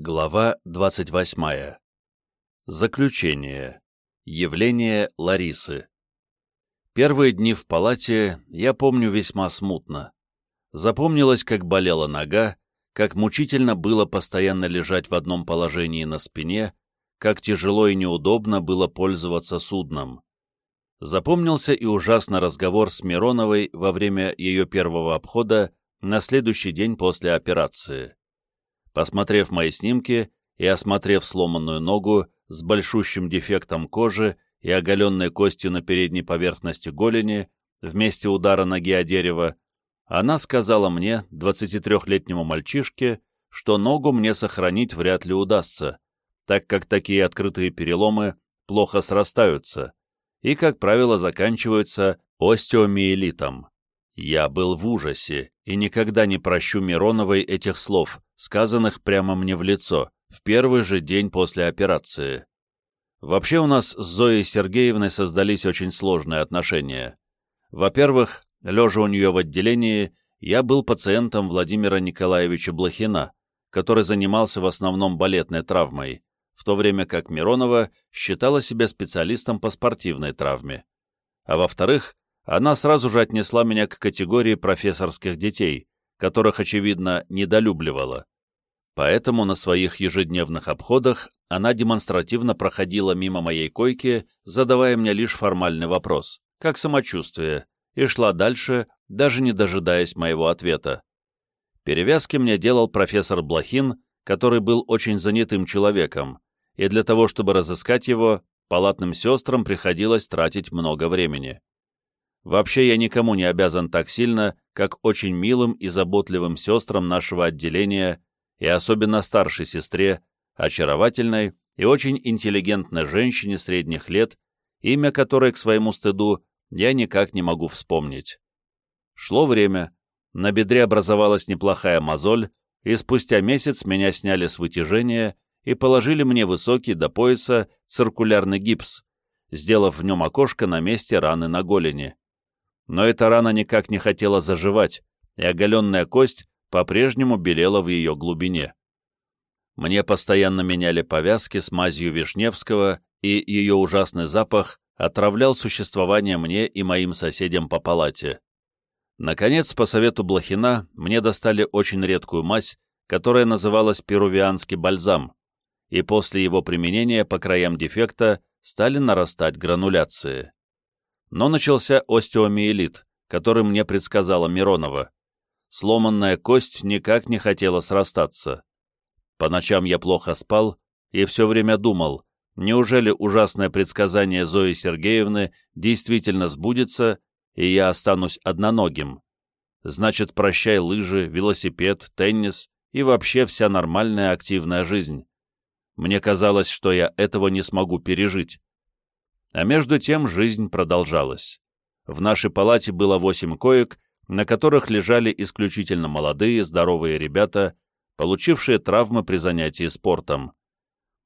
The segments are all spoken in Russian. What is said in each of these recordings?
Глава 28. Заключение. Явление Ларисы. Первые дни в палате я помню весьма смутно. Запомнилось, как болела нога, как мучительно было постоянно лежать в одном положении на спине, как тяжело и неудобно было пользоваться судном. Запомнился и ужасно разговор с Мироновой во время ее первого обхода на следующий день после операции. Посмотрев мои снимки и осмотрев сломанную ногу с большущим дефектом кожи и оголенной костью на передней поверхности голени в месте удара ноги о дерево, она сказала мне, 23-летнему мальчишке, что ногу мне сохранить вряд ли удастся, так как такие открытые переломы плохо срастаются и, как правило, заканчиваются остеомиелитом. Я был в ужасе и никогда не прощу Мироновой этих слов, сказанных прямо мне в лицо, в первый же день после операции. Вообще у нас с Зоей Сергеевной создались очень сложные отношения. Во-первых, лежа у нее в отделении, я был пациентом Владимира Николаевича Блохина, который занимался в основном балетной травмой, в то время как Миронова считала себя специалистом по спортивной травме. А во-вторых, она сразу же отнесла меня к категории профессорских детей, которых, очевидно, недолюбливала. Поэтому на своих ежедневных обходах она демонстративно проходила мимо моей койки, задавая мне лишь формальный вопрос «Как самочувствие?» и шла дальше, даже не дожидаясь моего ответа. Перевязки мне делал профессор Блохин, который был очень занятым человеком, и для того, чтобы разыскать его, палатным сестрам приходилось тратить много времени. Вообще я никому не обязан так сильно, как очень милым и заботливым сестрам нашего отделения и особенно старшей сестре, очаровательной и очень интеллигентной женщине средних лет, имя которой, к своему стыду, я никак не могу вспомнить. Шло время, на бедре образовалась неплохая мозоль, и спустя месяц меня сняли с вытяжения и положили мне высокий до пояса циркулярный гипс, сделав в нем окошко на месте раны на голени но эта рана никак не хотела заживать, и оголенная кость по-прежнему белела в ее глубине. Мне постоянно меняли повязки с мазью Вишневского, и ее ужасный запах отравлял существование мне и моим соседям по палате. Наконец, по совету Блохина, мне достали очень редкую мазь, которая называлась перувианский бальзам, и после его применения по краям дефекта стали нарастать грануляции. Но начался остеомиелит, который мне предсказала Миронова. Сломанная кость никак не хотела срастаться. По ночам я плохо спал и все время думал, неужели ужасное предсказание Зои Сергеевны действительно сбудется, и я останусь одноногим. Значит, прощай лыжи, велосипед, теннис и вообще вся нормальная активная жизнь. Мне казалось, что я этого не смогу пережить. А между тем жизнь продолжалась. В нашей палате было восемь коек, на которых лежали исключительно молодые, здоровые ребята, получившие травмы при занятии спортом.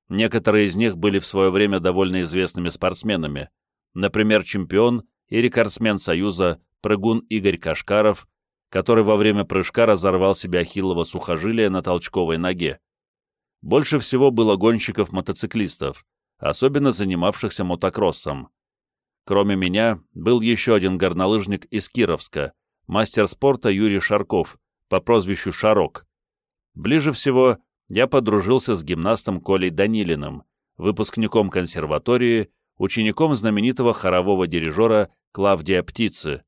Некоторые из них были в свое время довольно известными спортсменами, например, чемпион и рекордсмен Союза прыгун Игорь Кашкаров, который во время прыжка разорвал себе ахиллово сухожилие на толчковой ноге. Больше всего было гонщиков-мотоциклистов, особенно занимавшихся мотокроссом. Кроме меня, был еще один горнолыжник из Кировска, мастер спорта Юрий Шарков, по прозвищу Шарок. Ближе всего я подружился с гимнастом Колей Данилиным, выпускником консерватории, учеником знаменитого хорового дирижера Клавдия Птицы.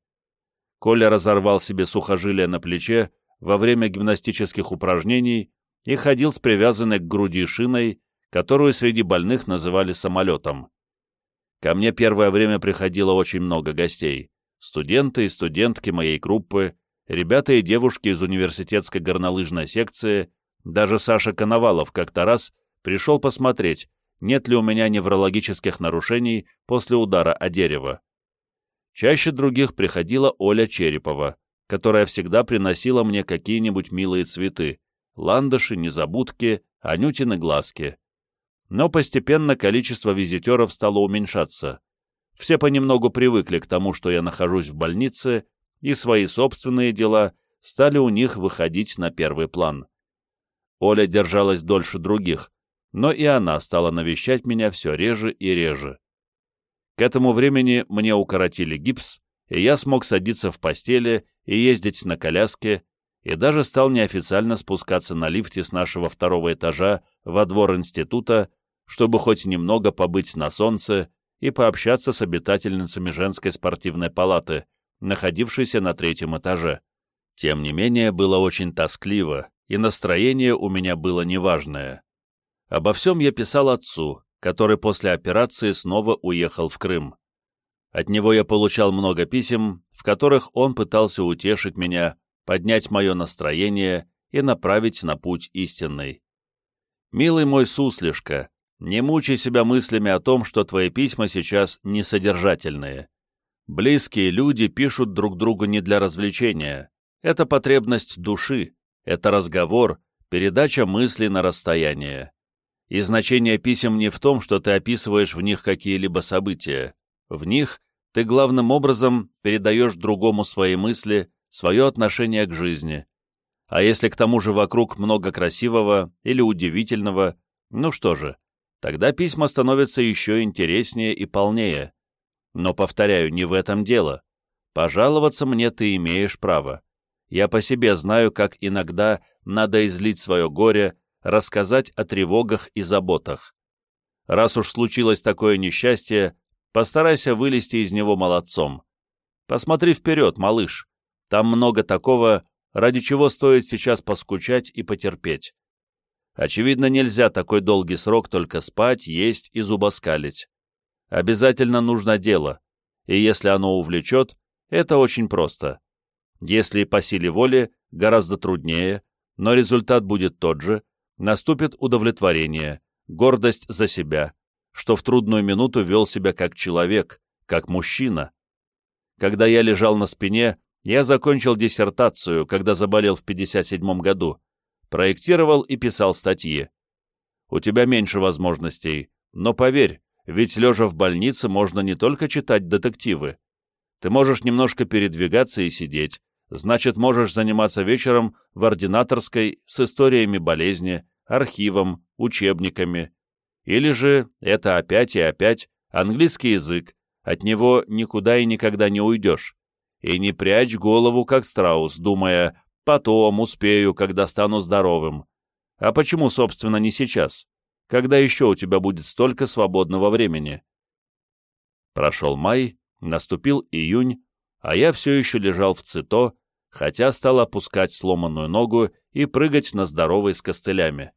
Коля разорвал себе сухожилие на плече во время гимнастических упражнений и ходил с привязанной к груди шиной, которую среди больных называли самолетом. Ко мне первое время приходило очень много гостей. Студенты и студентки моей группы, ребята и девушки из университетской горнолыжной секции, даже Саша Коновалов как-то раз пришел посмотреть, нет ли у меня неврологических нарушений после удара о дерево. Чаще других приходила Оля Черепова, которая всегда приносила мне какие-нибудь милые цветы, ландыши, незабудки, анютины глазки но постепенно количество визитеров стало уменьшаться. Все понемногу привыкли к тому, что я нахожусь в больнице, и свои собственные дела стали у них выходить на первый план. Оля держалась дольше других, но и она стала навещать меня все реже и реже. К этому времени мне укоротили гипс, и я смог садиться в постели и ездить на коляске, и даже стал неофициально спускаться на лифте с нашего второго этажа во двор института, чтобы хоть немного побыть на солнце и пообщаться с обитательницами женской спортивной палаты, находившейся на третьем этаже. Тем не менее, было очень тоскливо, и настроение у меня было неважное. Обо всем я писал отцу, который после операции снова уехал в Крым. От него я получал много писем, в которых он пытался утешить меня, поднять мое настроение и направить на путь истинный. «Милый мой суслишка, не мучай себя мыслями о том, что твои письма сейчас несодержательные. Близкие люди пишут друг другу не для развлечения. Это потребность души, это разговор, передача мыслей на расстояние. И значение писем не в том, что ты описываешь в них какие-либо события. В них ты главным образом передаешь другому свои мысли, свое отношение к жизни. А если к тому же вокруг много красивого или удивительного, ну что же, тогда письма становятся еще интереснее и полнее. Но, повторяю, не в этом дело. Пожаловаться мне ты имеешь право. Я по себе знаю, как иногда надо излить свое горе, рассказать о тревогах и заботах. Раз уж случилось такое несчастье, постарайся вылезти из него молодцом. Посмотри вперед, малыш. Там много такого, ради чего стоит сейчас поскучать и потерпеть. Очевидно, нельзя такой долгий срок только спать, есть и зубоскалить. Обязательно нужно дело, и если оно увлечет, это очень просто. Если по силе воли, гораздо труднее, но результат будет тот же, наступит удовлетворение, гордость за себя, что в трудную минуту вел себя как человек, как мужчина. Когда я лежал на спине, я закончил диссертацию, когда заболел в 57 году, проектировал и писал статьи. У тебя меньше возможностей, но поверь, ведь лежа в больнице можно не только читать детективы. Ты можешь немножко передвигаться и сидеть, значит, можешь заниматься вечером в ординаторской с историями болезни, архивом, учебниками. Или же это опять и опять английский язык, от него никуда и никогда не уйдешь. И не прячь голову, как страус, думая «потом успею, когда стану здоровым». А почему, собственно, не сейчас? Когда еще у тебя будет столько свободного времени? Прошел май, наступил июнь, а я все еще лежал в цито, хотя стал опускать сломанную ногу и прыгать на здоровой с костылями.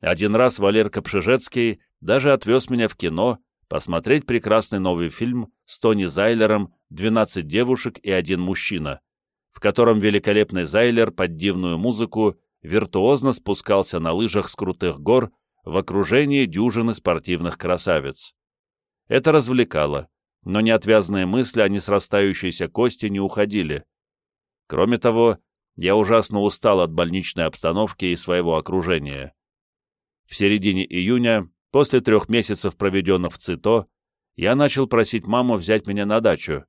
Один раз Валерка Пшижецкий даже отвез меня в кино посмотреть прекрасный новый фильм с Тони Зайлером «12 девушек и один мужчина», в котором великолепный Зайлер под дивную музыку виртуозно спускался на лыжах с крутых гор в окружении дюжины спортивных красавиц. Это развлекало, но неотвязные мысли о несрастающейся кости не уходили. Кроме того, я ужасно устал от больничной обстановки и своего окружения. В середине июня, после трех месяцев, проведенных в ЦИТО, я начал просить маму взять меня на дачу.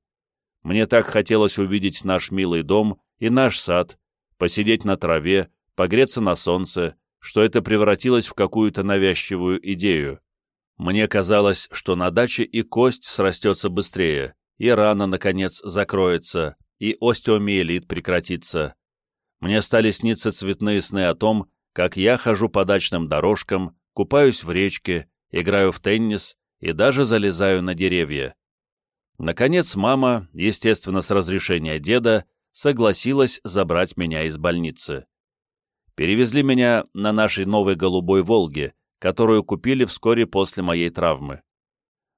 Мне так хотелось увидеть наш милый дом и наш сад, посидеть на траве, погреться на солнце, что это превратилось в какую-то навязчивую идею. Мне казалось, что на даче и кость срастется быстрее, и рана, наконец, закроется, и остеомиелит прекратится. Мне стали сниться цветные сны о том, как я хожу по дачным дорожкам, купаюсь в речке, играю в теннис и даже залезаю на деревья. Наконец мама, естественно, с разрешения деда, согласилась забрать меня из больницы. Перевезли меня на нашей новой голубой «Волге», которую купили вскоре после моей травмы.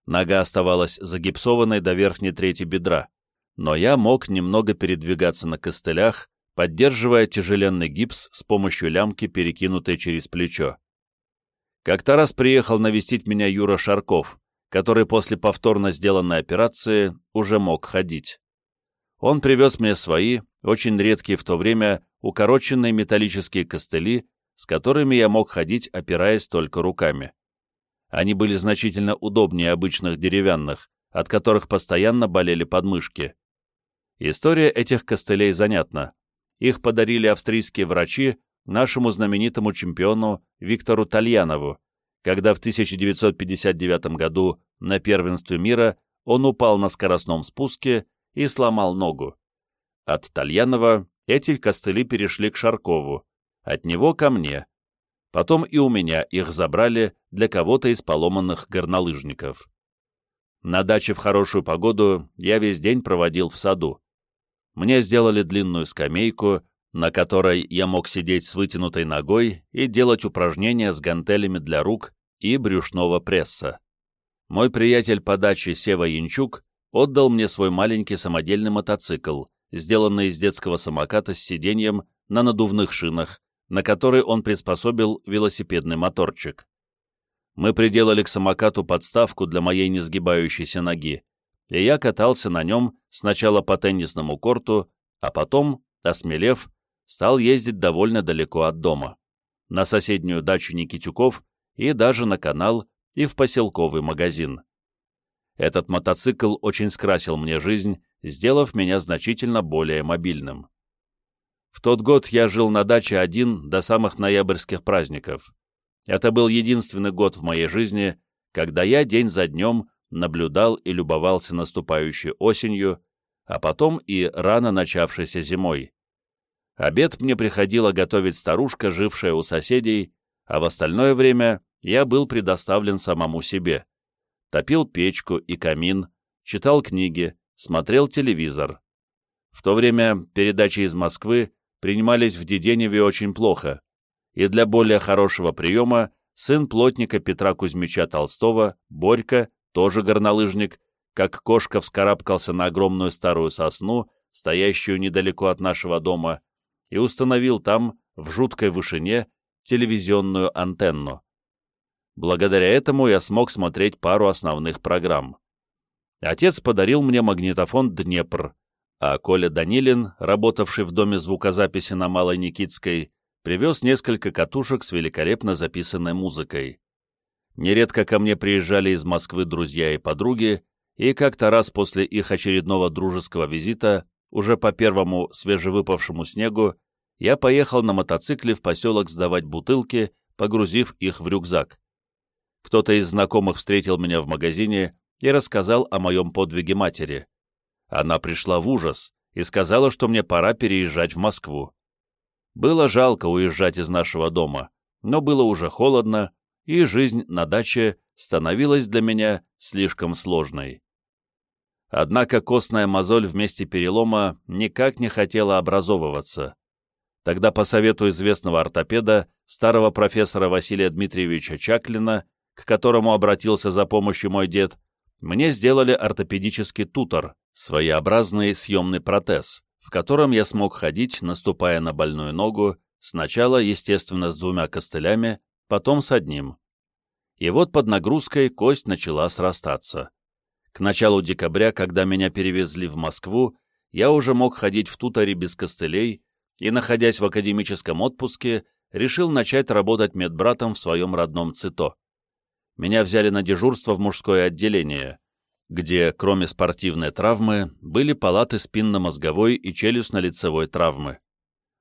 Нога оставалась загипсованной до верхней трети бедра, но я мог немного передвигаться на костылях, поддерживая тяжеленный гипс с помощью лямки, перекинутой через плечо. Как-то раз приехал навестить меня Юра Шарков, который после повторно сделанной операции уже мог ходить. Он привез мне свои, очень редкие в то время, укороченные металлические костыли, с которыми я мог ходить, опираясь только руками. Они были значительно удобнее обычных деревянных, от которых постоянно болели подмышки. История этих костылей занятна. Их подарили австрийские врачи, нашему знаменитому чемпиону Виктору Тальянову, когда в 1959 году на первенстве мира он упал на скоростном спуске и сломал ногу. От Тальянова эти костыли перешли к Шаркову, от него ко мне. Потом и у меня их забрали для кого-то из поломанных горнолыжников. На даче в хорошую погоду я весь день проводил в саду. Мне сделали длинную скамейку, на которой я мог сидеть с вытянутой ногой и делать упражнения с гантелями для рук и брюшного пресса. Мой приятель по даче Сева Янчук отдал мне свой маленький самодельный мотоцикл, сделанный из детского самоката с сиденьем на надувных шинах, на который он приспособил велосипедный моторчик мы приделали к самокату подставку для моей несгибающейся ноги, и я катался на нем сначала по теннисному корту, а потом, осмелев, стал ездить довольно далеко от дома, на соседнюю дачу Никитюков и даже на канал и в поселковый магазин. Этот мотоцикл очень скрасил мне жизнь, сделав меня значительно более мобильным. В тот год я жил на даче один до самых ноябрьских праздников. Это был единственный год в моей жизни, когда я день за днем наблюдал и любовался наступающей осенью, а потом и рано начавшейся зимой. Обед мне приходила готовить старушка, жившая у соседей, а в остальное время я был предоставлен самому себе. Топил печку и камин, читал книги, смотрел телевизор. В то время передачи из Москвы принимались в Деденеве очень плохо, и для более хорошего приема сын плотника Петра Кузьмича Толстого, Борька, тоже горнолыжник, как кошка вскарабкался на огромную старую сосну, стоящую недалеко от нашего дома, и установил там, в жуткой вышине, телевизионную антенну. Благодаря этому я смог смотреть пару основных программ. Отец подарил мне магнитофон «Днепр», а Коля Данилин, работавший в доме звукозаписи на Малой Никитской, привез несколько катушек с великолепно записанной музыкой. Нередко ко мне приезжали из Москвы друзья и подруги, и как-то раз после их очередного дружеского визита, уже по первому свежевыпавшему снегу, я поехал на мотоцикле в поселок сдавать бутылки, погрузив их в рюкзак. Кто-то из знакомых встретил меня в магазине и рассказал о моем подвиге матери. Она пришла в ужас и сказала, что мне пора переезжать в Москву. Было жалко уезжать из нашего дома, но было уже холодно, и жизнь на даче становилась для меня слишком сложной. Однако костная мозоль вместе перелома никак не хотела образовываться. Тогда по совету известного ортопеда, старого профессора Василия Дмитриевича Чаклина, к которому обратился за помощью мой дед, мне сделали ортопедический тутор, своеобразный съемный протез в котором я смог ходить, наступая на больную ногу, сначала, естественно, с двумя костылями, потом с одним. И вот под нагрузкой кость начала срастаться. К началу декабря, когда меня перевезли в Москву, я уже мог ходить в туторе без костылей и, находясь в академическом отпуске, решил начать работать медбратом в своем родном ЦИТО. Меня взяли на дежурство в мужское отделение, где, кроме спортивной травмы, были палаты спинномозговой и челюстно-лицевой травмы.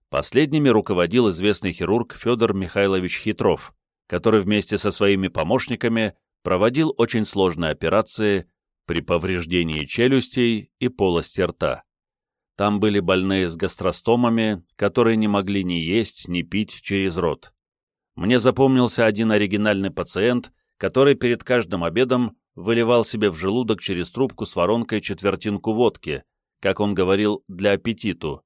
Последними руководил известный хирург Федор Михайлович Хитров, который вместе со своими помощниками проводил очень сложные операции при повреждении челюстей и полости рта. Там были больные с гастростомами, которые не могли ни есть, ни пить через рот. Мне запомнился один оригинальный пациент, который перед каждым обедом выливал себе в желудок через трубку с воронкой четвертинку водки, как он говорил, для аппетиту.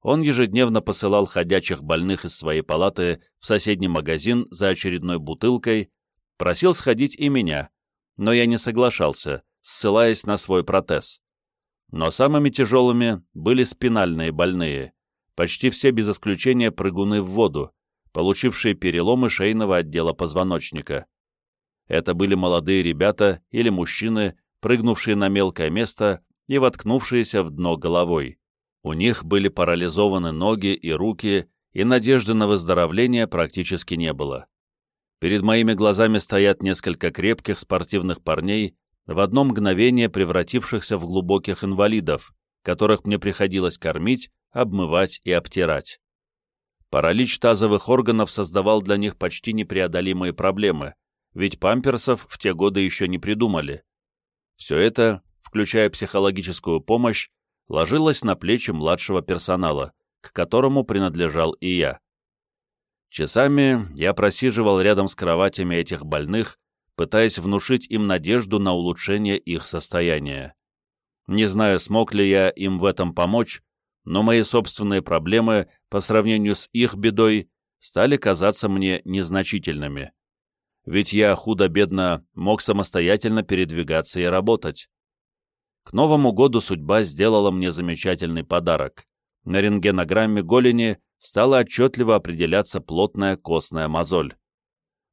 Он ежедневно посылал ходячих больных из своей палаты в соседний магазин за очередной бутылкой, просил сходить и меня, но я не соглашался, ссылаясь на свой протез. Но самыми тяжелыми были спинальные больные, почти все без исключения прыгуны в воду, получившие переломы шейного отдела позвоночника. Это были молодые ребята или мужчины, прыгнувшие на мелкое место и воткнувшиеся в дно головой. У них были парализованы ноги и руки, и надежды на выздоровление практически не было. Перед моими глазами стоят несколько крепких спортивных парней, в одно мгновение превратившихся в глубоких инвалидов, которых мне приходилось кормить, обмывать и обтирать. Паралич тазовых органов создавал для них почти непреодолимые проблемы, ведь памперсов в те годы еще не придумали. Все это, включая психологическую помощь, ложилось на плечи младшего персонала, к которому принадлежал и я. Часами я просиживал рядом с кроватями этих больных, пытаясь внушить им надежду на улучшение их состояния. Не знаю, смог ли я им в этом помочь, но мои собственные проблемы по сравнению с их бедой стали казаться мне незначительными. Ведь я худо-бедно мог самостоятельно передвигаться и работать. К Новому году судьба сделала мне замечательный подарок. На рентгенограмме голени стала отчетливо определяться плотная костная мозоль.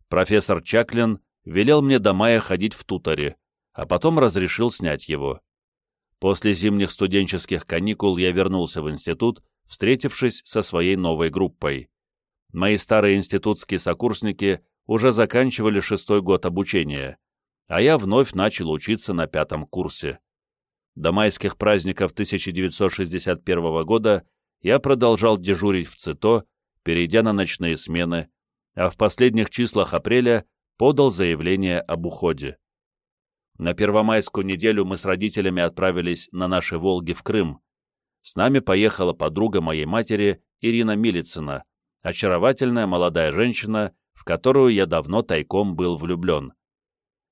Профессор Чаклин велел мне до мая ходить в туторе, а потом разрешил снять его. После зимних студенческих каникул я вернулся в институт, встретившись со своей новой группой. Мои старые институтские сокурсники уже заканчивали шестой год обучения, а я вновь начал учиться на пятом курсе. До майских праздников 1961 года я продолжал дежурить в ЦИТО, перейдя на ночные смены, а в последних числах апреля подал заявление об уходе. На Первомайскую неделю мы с родителями отправились на наши «Волги» в Крым. С нами поехала подруга моей матери Ирина Милицына, очаровательная молодая женщина, в которую я давно тайком был влюблен.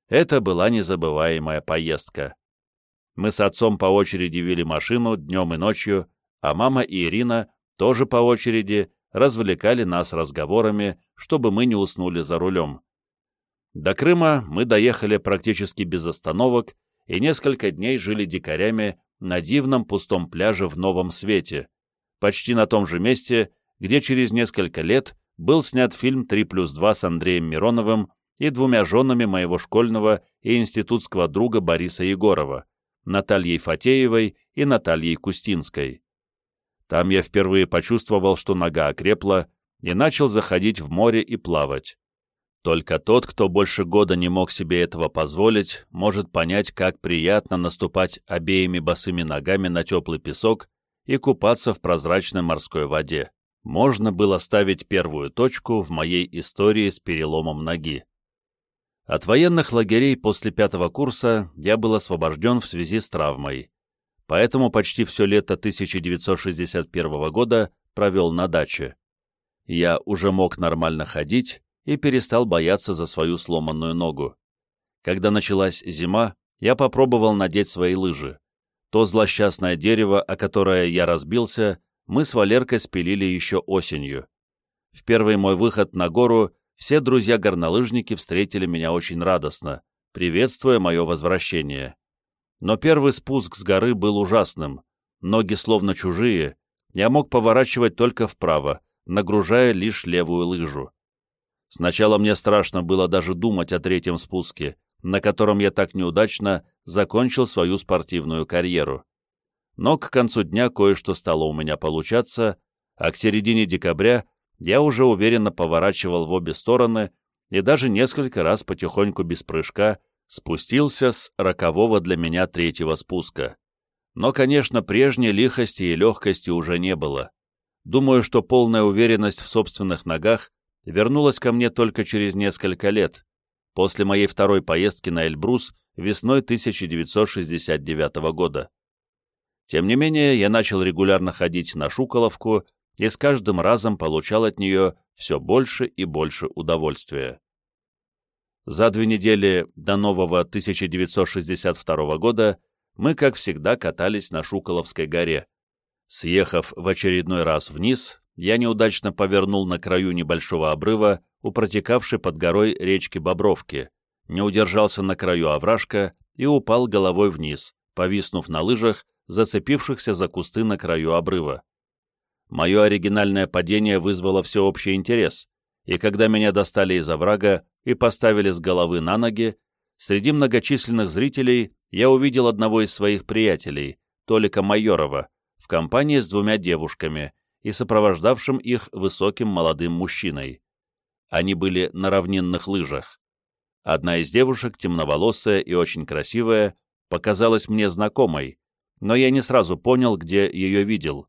Это была незабываемая поездка. Мы с отцом по очереди вели машину днем и ночью, а мама и Ирина тоже по очереди развлекали нас разговорами, чтобы мы не уснули за рулем. До Крыма мы доехали практически без остановок и несколько дней жили дикарями на дивном пустом пляже в Новом Свете, почти на том же месте, где через несколько лет был снят фильм «3 плюс 2» с Андреем Мироновым и двумя женами моего школьного и институтского друга Бориса Егорова, Натальей Фатеевой и Натальей Кустинской. Там я впервые почувствовал, что нога окрепла, и начал заходить в море и плавать. Только тот, кто больше года не мог себе этого позволить, может понять, как приятно наступать обеими босыми ногами на теплый песок и купаться в прозрачной морской воде. Можно было ставить первую точку в моей истории с переломом ноги. От военных лагерей после пятого курса я был освобожден в связи с травмой, поэтому почти все лето 1961 года провел на даче. Я уже мог нормально ходить, и перестал бояться за свою сломанную ногу. Когда началась зима, я попробовал надеть свои лыжи. То злосчастное дерево, о которое я разбился, мы с Валеркой спилили еще осенью. В первый мой выход на гору все друзья-горнолыжники встретили меня очень радостно, приветствуя мое возвращение. Но первый спуск с горы был ужасным. Ноги словно чужие, я мог поворачивать только вправо, нагружая лишь левую лыжу. Сначала мне страшно было даже думать о третьем спуске, на котором я так неудачно закончил свою спортивную карьеру. Но к концу дня кое-что стало у меня получаться, а к середине декабря я уже уверенно поворачивал в обе стороны и даже несколько раз потихоньку без прыжка спустился с рокового для меня третьего спуска. Но, конечно, прежней лихости и легкости уже не было. Думаю, что полная уверенность в собственных ногах вернулась ко мне только через несколько лет, после моей второй поездки на Эльбрус весной 1969 года. Тем не менее, я начал регулярно ходить на Шуколовку и с каждым разом получал от нее все больше и больше удовольствия. За две недели до нового 1962 года мы, как всегда, катались на Шуколовской горе. Съехав в очередной раз вниз, я неудачно повернул на краю небольшого обрыва у протекавшей под горой речки Бобровки, не удержался на краю овражка и упал головой вниз, повиснув на лыжах, зацепившихся за кусты на краю обрыва. Мое оригинальное падение вызвало всеобщий интерес, и когда меня достали из оврага и поставили с головы на ноги, среди многочисленных зрителей я увидел одного из своих приятелей, Толика Майорова, в компании с двумя девушками, и сопровождавшим их высоким молодым мужчиной. Они были на равнинных лыжах. Одна из девушек, темноволосая и очень красивая, показалась мне знакомой, но я не сразу понял, где ее видел.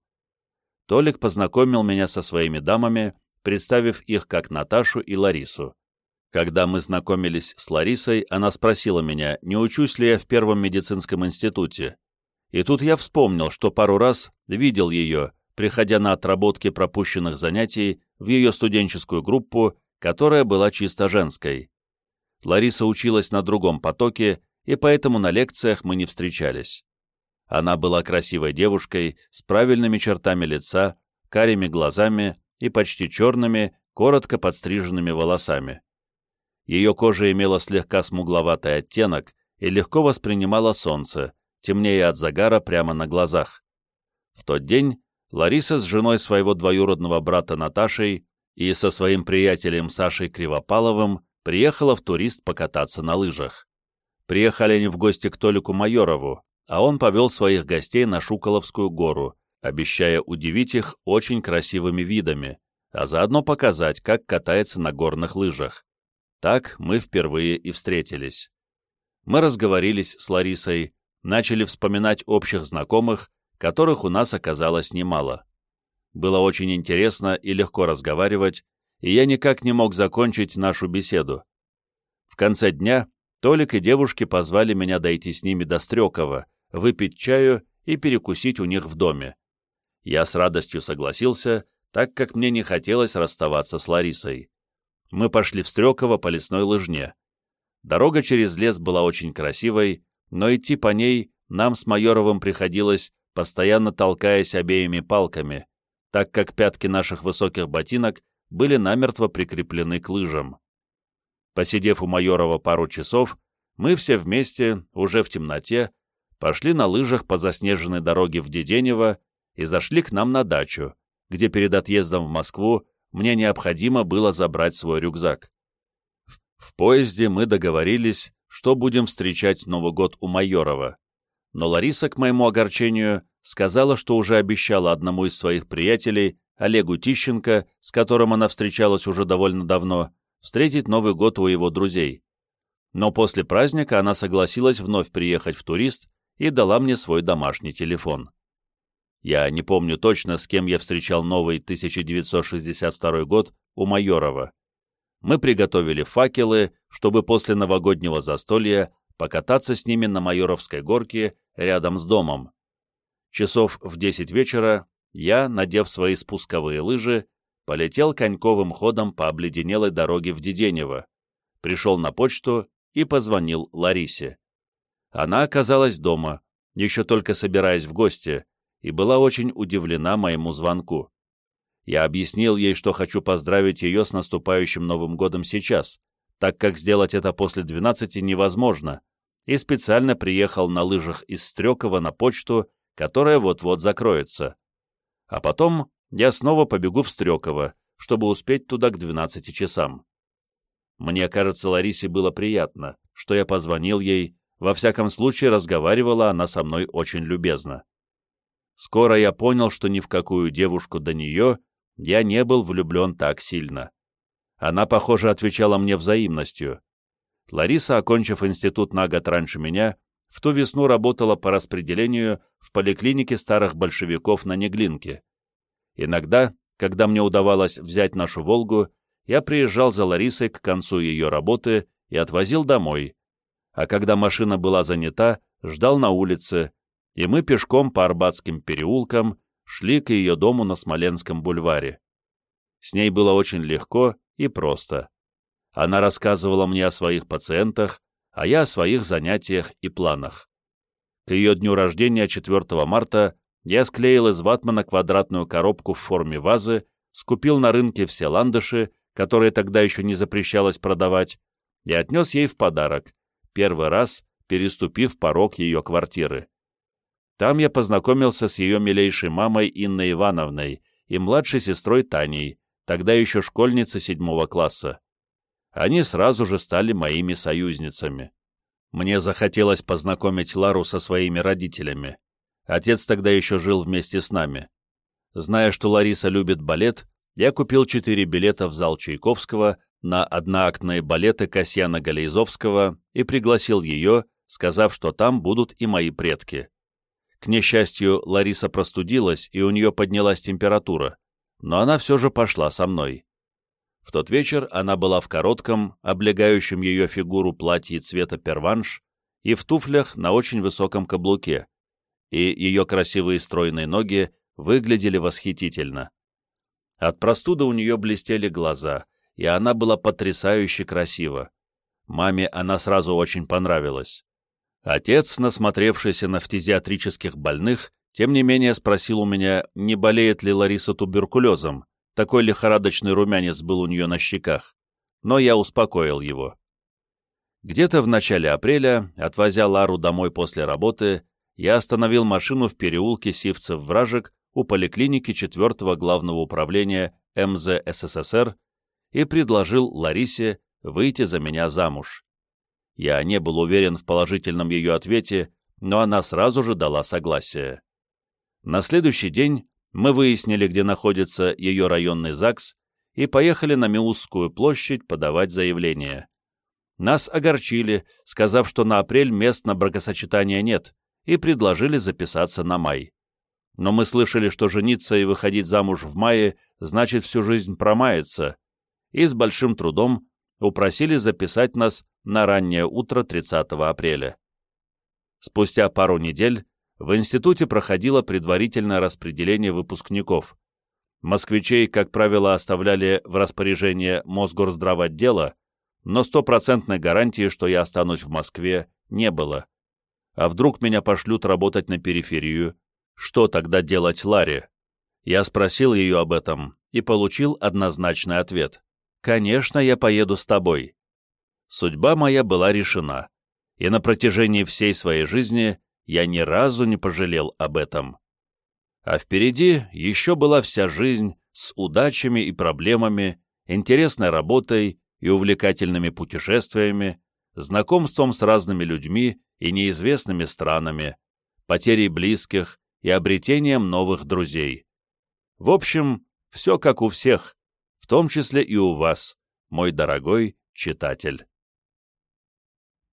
Толик познакомил меня со своими дамами, представив их как Наташу и Ларису. Когда мы знакомились с Ларисой, она спросила меня, не учусь ли я в Первом медицинском институте. И тут я вспомнил, что пару раз видел ее, приходя на отработки пропущенных занятий в ее студенческую группу, которая была чисто женской. Лариса училась на другом потоке, и поэтому на лекциях мы не встречались. Она была красивой девушкой с правильными чертами лица, карими глазами и почти черными, коротко подстриженными волосами. Ее кожа имела слегка смугловатый оттенок и легко воспринимала солнце, темнее от загара прямо на глазах. В тот день Лариса с женой своего двоюродного брата Наташей и со своим приятелем Сашей Кривопаловым приехала в турист покататься на лыжах. Приехали они в гости к Толику Майорову, а он повел своих гостей на Шуколовскую гору, обещая удивить их очень красивыми видами, а заодно показать, как катается на горных лыжах. Так мы впервые и встретились. Мы разговорились с Ларисой, начали вспоминать общих знакомых, которых у нас оказалось немало. Было очень интересно и легко разговаривать, и я никак не мог закончить нашу беседу. В конце дня Толик и девушки позвали меня дойти с ними до Стрекова, выпить чаю и перекусить у них в доме. Я с радостью согласился, так как мне не хотелось расставаться с Ларисой. Мы пошли в Стрекова по лесной лыжне. Дорога через лес была очень красивой, но идти по ней нам с Майоровым приходилось, постоянно толкаясь обеими палками, так как пятки наших высоких ботинок были намертво прикреплены к лыжам. Посидев у Майорова пару часов, мы все вместе, уже в темноте, пошли на лыжах по заснеженной дороге в Деденево и зашли к нам на дачу, где перед отъездом в Москву мне необходимо было забрать свой рюкзак. В, поезде мы договорились, что будем встречать Новый год у Майорова. Но Лариса, к моему огорчению, сказала, что уже обещала одному из своих приятелей, Олегу Тищенко, с которым она встречалась уже довольно давно, встретить Новый год у его друзей. Но после праздника она согласилась вновь приехать в турист и дала мне свой домашний телефон. Я не помню точно, с кем я встречал новый 1962 год у Майорова. Мы приготовили факелы, чтобы после новогоднего застолья покататься с ними на Майоровской горке рядом с домом. Часов в 10 вечера я, надев свои спусковые лыжи, полетел коньковым ходом по обледенелой дороге в Деденево, пришел на почту и позвонил Ларисе. Она оказалась дома, еще только собираясь в гости, и была очень удивлена моему звонку. Я объяснил ей, что хочу поздравить ее с наступающим Новым годом сейчас, так как сделать это после 12 невозможно, и специально приехал на лыжах из Стрекова на почту, которая вот-вот закроется. А потом я снова побегу в Стрекова, чтобы успеть туда к 12 часам. Мне кажется, Ларисе было приятно, что я позвонил ей, во всяком случае разговаривала она со мной очень любезно. Скоро я понял, что ни в какую девушку до нее я не был влюблен так сильно. Она, похоже, отвечала мне взаимностью. Лариса, окончив институт на год раньше меня, в ту весну работала по распределению в поликлинике старых большевиков на Неглинке. Иногда, когда мне удавалось взять нашу «Волгу», я приезжал за Ларисой к концу ее работы и отвозил домой, а когда машина была занята, ждал на улице, и мы пешком по Арбатским переулкам шли к ее дому на Смоленском бульваре. С ней было очень легко и просто. Она рассказывала мне о своих пациентах, а я о своих занятиях и планах. К ее дню рождения 4 марта я склеил из ватмана квадратную коробку в форме вазы, скупил на рынке все ландыши, которые тогда еще не запрещалось продавать, и отнес ей в подарок, первый раз переступив порог ее квартиры. Там я познакомился с ее милейшей мамой Инной Ивановной и младшей сестрой Таней, тогда еще школьницы седьмого класса. Они сразу же стали моими союзницами. Мне захотелось познакомить Лару со своими родителями. Отец тогда еще жил вместе с нами. Зная, что Лариса любит балет, я купил четыре билета в зал Чайковского на одноактные балеты Касьяна Галейзовского и пригласил ее, сказав, что там будут и мои предки. К несчастью, Лариса простудилась, и у нее поднялась температура, но она все же пошла со мной. В тот вечер она была в коротком, облегающем ее фигуру платье цвета перванш и в туфлях на очень высоком каблуке, и ее красивые стройные ноги выглядели восхитительно. От простуды у нее блестели глаза, и она была потрясающе красива. Маме она сразу очень понравилась. Отец, насмотревшийся на фтизиатрических больных, тем не менее спросил у меня, не болеет ли Лариса туберкулезом, такой лихорадочный румянец был у нее на щеках, но я успокоил его. Где-то в начале апреля, отвозя Лару домой после работы, я остановил машину в переулке Сивцев-Вражек у поликлиники 4 главного управления МЗ СССР и предложил Ларисе выйти за меня замуж. Я не был уверен в положительном ее ответе, но она сразу же дала согласие. На следующий день мы выяснили, где находится ее районный ЗАГС, и поехали на Миусскую площадь подавать заявление. Нас огорчили, сказав, что на апрель мест на бракосочетание нет, и предложили записаться на май. Но мы слышали, что жениться и выходить замуж в мае значит всю жизнь промаяться, и с большим трудом упросили записать нас на раннее утро 30 апреля. Спустя пару недель в институте проходило предварительное распределение выпускников. Москвичей, как правило, оставляли в распоряжение Мосгорздравотдела, но стопроцентной гарантии, что я останусь в Москве, не было. А вдруг меня пошлют работать на периферию? Что тогда делать Ларе? Я спросил ее об этом и получил однозначный ответ. «Конечно, я поеду с тобой». Судьба моя была решена, и на протяжении всей своей жизни я ни разу не пожалел об этом. А впереди еще была вся жизнь с удачами и проблемами, интересной работой и увлекательными путешествиями, знакомством с разными людьми и неизвестными странами, потерей близких и обретением новых друзей. В общем, все как у всех, в том числе и у вас, мой дорогой читатель.